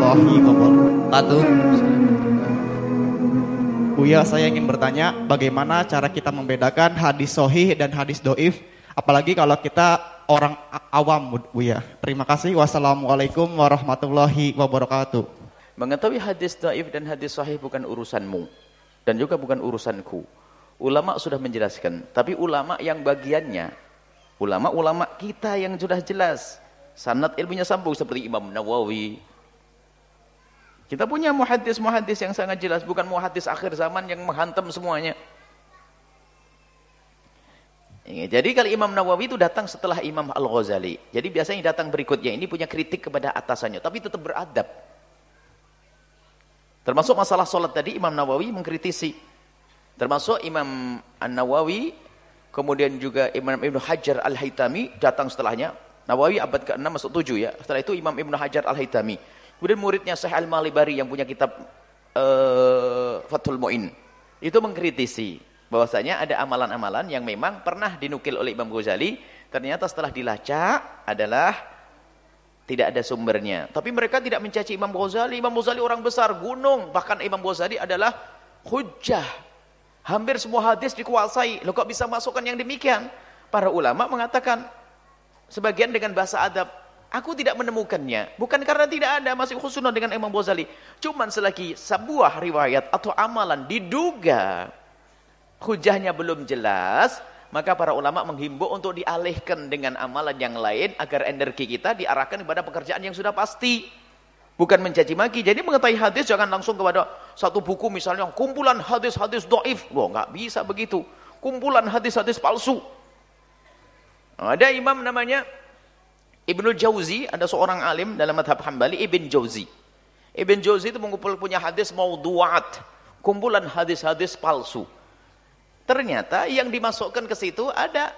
wabarakatuh. Buya, saya ingin bertanya bagaimana cara kita membedakan hadis sohih dan hadis doif, apalagi kalau kita orang awam, Buya. Terima kasih. Wassalamualaikum warahmatullahi wabarakatuh. Mengetahui hadis doif dan hadis sahih bukan urusanmu dan juga bukan urusanku. Ulama sudah menjelaskan, tapi ulama yang bagiannya, ulama-ulama kita yang sudah jelas, sanad ilmunya sambung seperti Imam Nawawi, kita punya muhadis-muhadis yang sangat jelas, bukan muhadis akhir zaman yang menghantam semuanya. Jadi kalau Imam Nawawi itu datang setelah Imam Al-Ghazali. Jadi biasanya datang berikutnya ini punya kritik kepada atasannya, tapi tetap beradab. Termasuk masalah solat tadi Imam Nawawi mengkritisi. Termasuk Imam An-Nawawi, kemudian juga Imam Ibn Hajar Al-Haytami datang setelahnya. Nawawi abad ke-6 masuk 7 ya. Setelah itu Imam Ibn Hajar Al-Haytami. Kemudian muridnya Syekh Al-Malibari yang punya kitab uh, Fathul Mu'in. Itu mengkritisi bahwasanya ada amalan-amalan yang memang pernah dinukil oleh Imam Ghazali, ternyata setelah dilacak adalah tidak ada sumbernya. Tapi mereka tidak mencaci Imam Ghazali. Imam Ghazali orang besar, gunung. Bahkan Imam Ghazali adalah hujah. Hampir semua hadis dikuasai. Loh kok bisa masukkan yang demikian? Para ulama mengatakan, sebagian dengan bahasa adab, Aku tidak menemukannya. Bukan karena tidak ada, masih khususnya dengan Imam Ghazali. Cuman selagi sebuah riwayat atau amalan diduga hujahnya belum jelas, maka para ulama menghimbau untuk dialihkan dengan amalan yang lain agar energi kita diarahkan kepada pekerjaan yang sudah pasti. Bukan mencaci maki. Jadi mengetahui hadis jangan langsung kepada satu buku misalnya kumpulan hadis-hadis doif. Wah nggak bisa begitu. Kumpulan hadis-hadis palsu. Ada imam namanya Ibnu Jauzi ada seorang alim dalam madhab Hambali Ibn Jauzi. Ibn Jauzi itu mengumpul punya hadis mauduat, kumpulan hadis-hadis palsu. Ternyata yang dimasukkan ke situ ada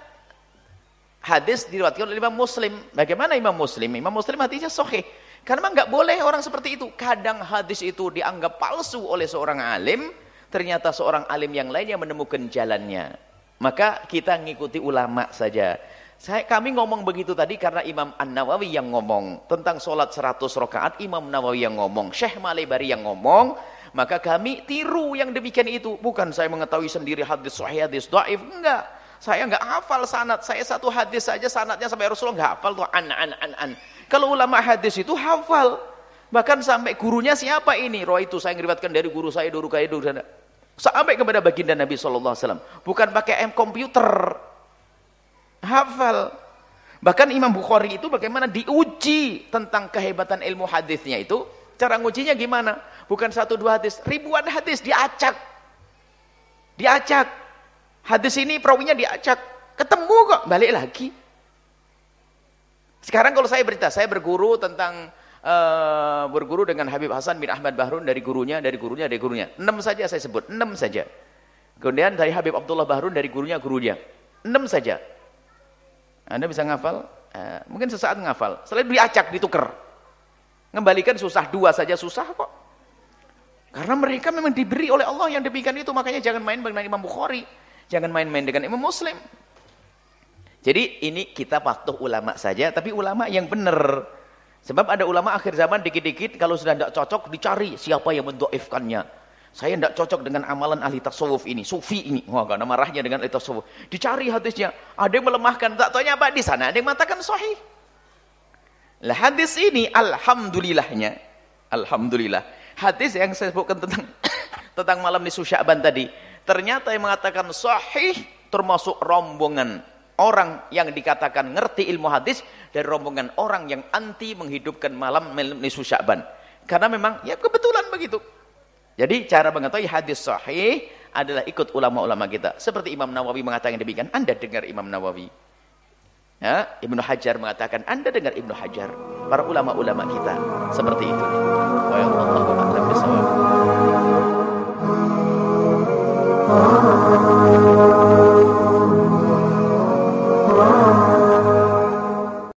hadis diriwayatkan oleh Imam Muslim. Bagaimana Imam Muslim? Imam Muslim hadisnya sahih. Karena nggak boleh orang seperti itu. Kadang hadis itu dianggap palsu oleh seorang alim, ternyata seorang alim yang lain yang menemukan jalannya. Maka kita ngikuti ulama saja. Saya, kami ngomong begitu tadi karena Imam An-Nawawi yang ngomong tentang sholat 100 rakaat, Imam Nawawi yang ngomong, Syekh Malebari yang ngomong, maka kami tiru yang demikian itu. Bukan saya mengetahui sendiri hadis sahih, hadis dhaif, enggak. Saya enggak hafal sanad, saya satu hadis saja sanadnya sampai Rasulullah enggak hafal tuh an an an an. Kalau ulama hadis itu hafal. Bahkan sampai gurunya siapa ini? Roh itu saya ngeriwatkan dari guru saya, dulu kayak dulu Sampai kepada baginda Nabi SAW. Bukan pakai M komputer hafal. Bahkan Imam Bukhari itu bagaimana diuji tentang kehebatan ilmu hadisnya itu. Cara ngujinya gimana? Bukan satu dua hadis, ribuan hadis diacak. Diacak. Hadis ini perawinya diacak. Ketemu kok, balik lagi. Sekarang kalau saya berita, saya berguru tentang uh, berguru dengan Habib Hasan bin Ahmad Bahrun dari gurunya, dari gurunya, dari gurunya. Enam saja saya sebut, enam saja. Kemudian dari Habib Abdullah Bahrun dari gurunya, gurunya. Enam saja. Anda bisa ngafal? Eh, mungkin sesaat ngafal. Setelah diacak, ditukar. Ngembalikan susah, dua saja susah kok. Karena mereka memang diberi oleh Allah yang demikian itu. Makanya jangan main dengan Imam Bukhari. Jangan main-main dengan Imam Muslim. Jadi ini kita patuh ulama saja, tapi ulama yang benar. Sebab ada ulama akhir zaman dikit-dikit kalau sudah tidak cocok dicari siapa yang mendoifkannya. Saya tidak cocok dengan amalan ahli tasawuf ini, sufi ini. Wah, karena marahnya dengan ahli tasawuf. Dicari hadisnya. Ada yang melemahkan, tak tahunya apa di sana. Ada yang mengatakan sahih. Lah hadis ini alhamdulillahnya. Alhamdulillah. Hadis yang saya sebutkan tentang tentang malam di Syaban tadi, ternyata yang mengatakan sahih termasuk rombongan orang yang dikatakan ngerti ilmu hadis dan rombongan orang yang anti menghidupkan malam nisfu Sya'ban. Karena memang ya kebetulan begitu. Jadi cara mengetahui hadis sahih adalah ikut ulama-ulama kita. Seperti Imam Nawawi mengatakan demikian, Anda dengar Imam Nawawi. Ya, Ibnu Hajar mengatakan, Anda dengar Ibnu Hajar. Para ulama-ulama kita seperti itu. Wa